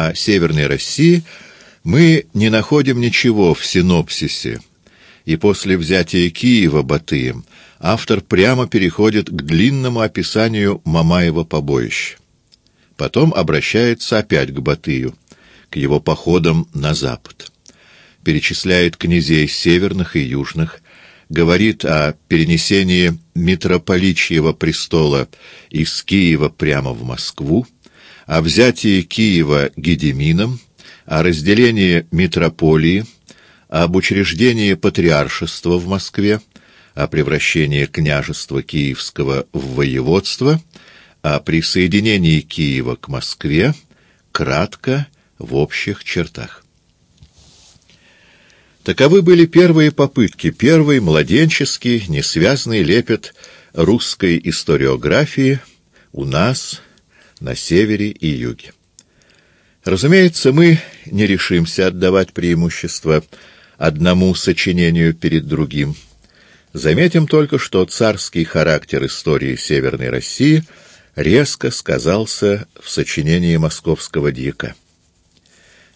о Северной России мы не находим ничего в синопсисе, и после взятия Киева Батыем автор прямо переходит к длинному описанию Мамаева побоища. Потом обращается опять к Батыю, к его походам на запад. Перечисляет князей северных и южных, говорит о перенесении митрополичьего престола из Киева прямо в Москву, о взятии Киева Гедемином, о разделении митрополии, об учреждении патриаршества в Москве, о превращении княжества Киевского в воеводство, о присоединении Киева к Москве, кратко, в общих чертах. Таковы были первые попытки, первый младенческий, несвязный лепет русской историографии у нас, на севере и юге. Разумеется, мы не решимся отдавать преимущество одному сочинению перед другим. Заметим только, что царский характер истории Северной России резко сказался в сочинении московского дьяка.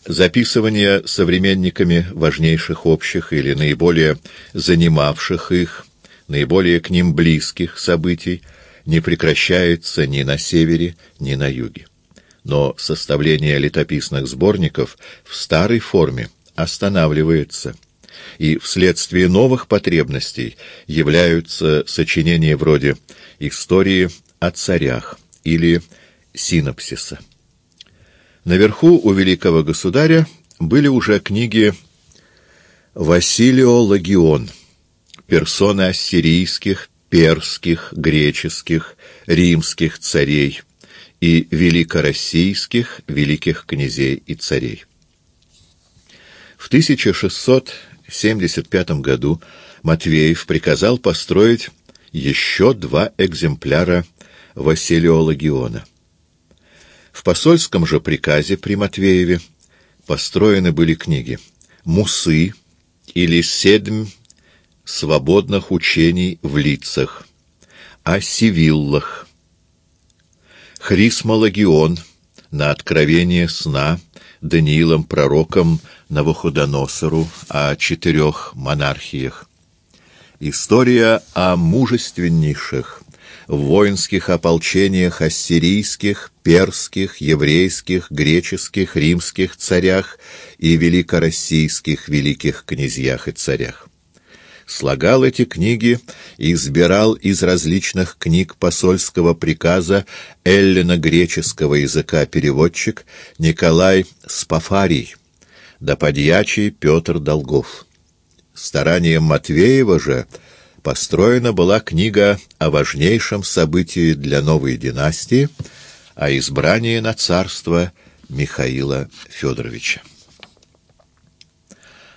Записывание современниками важнейших общих или наиболее занимавших их, наиболее к ним близких событий не прекращается ни на севере, ни на юге. Но составление летописных сборников в старой форме останавливается, и вследствие новых потребностей являются сочинения вроде «Истории о царях» или «Синопсиса». Наверху у великого государя были уже книги Василио Лагион, персоны ассирийских, перских, греческих, римских царей и великороссийских великих князей и царей. В 1675 году Матвеев приказал построить еще два экземпляра Василиологиона. В посольском же приказе при Матвееве построены были книги «Мусы» или «Седмь свободных учений в лицах», о Сивиллах, Хрисмологион на откровение сна Даниилом пророком Навуходоносору о четырех монархиях, история о мужественнейших в воинских ополчениях ассирийских, перских, еврейских, греческих, римских царях и великороссийских великих князьях и царях. Слагал эти книги и избирал из различных книг посольского приказа эллино-греческого языка переводчик Николай Спафарий, да подьячий Петр Долгов. Старанием Матвеева же — построена была книга о важнейшем событии для новой династии, о избрании на царство Михаила Федоровича.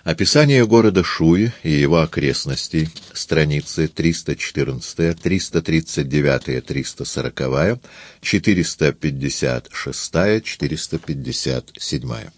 Описание города Шуи и его окрестностей, страницы 314, 339, 340, 456, 457.